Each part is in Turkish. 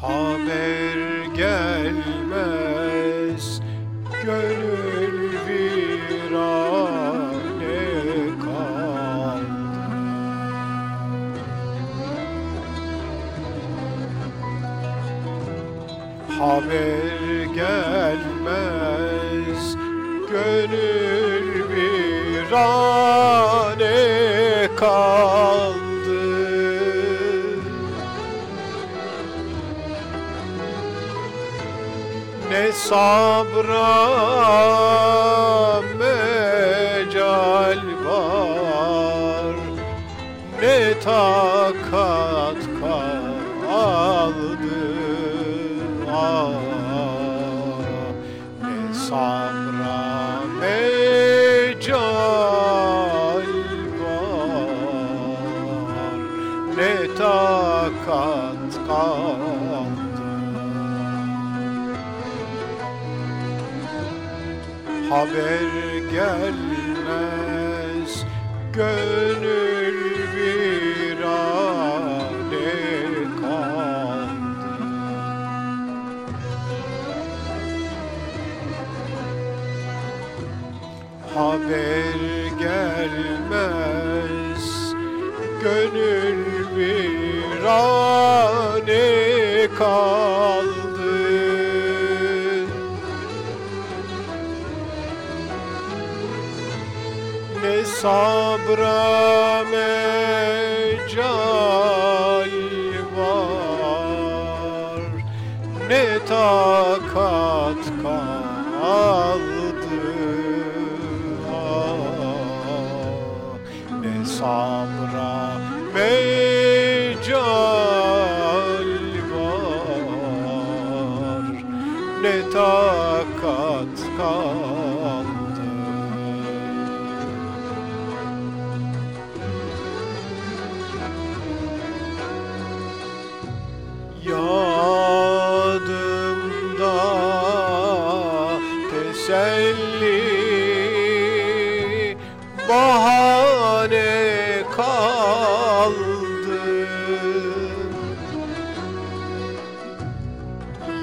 Haber gelmez Gönül virane kaldı. Haber gelmez Gönül virane kaldı Ne sabra mecal var Ne takat kaldı Ne sabra mecal var Ne takat kaldı haber gelmez. Gönül virane kaldı. Haber gelmez. Gönül virane kaldı ne sabra mecal var. Ne takat kaldı ne sabra mecal var. Ne takat kaldı bahane kaldı.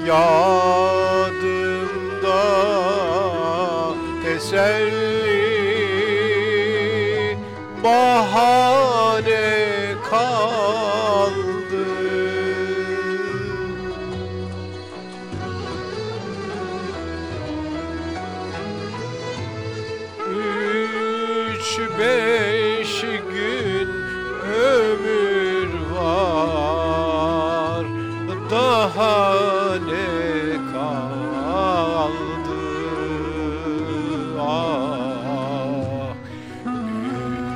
Yadımda teselli bahane kaldı ne kaldı. Ah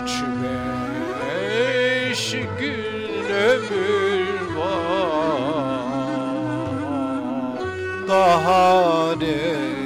Üç beş gün ömür var. Daha ne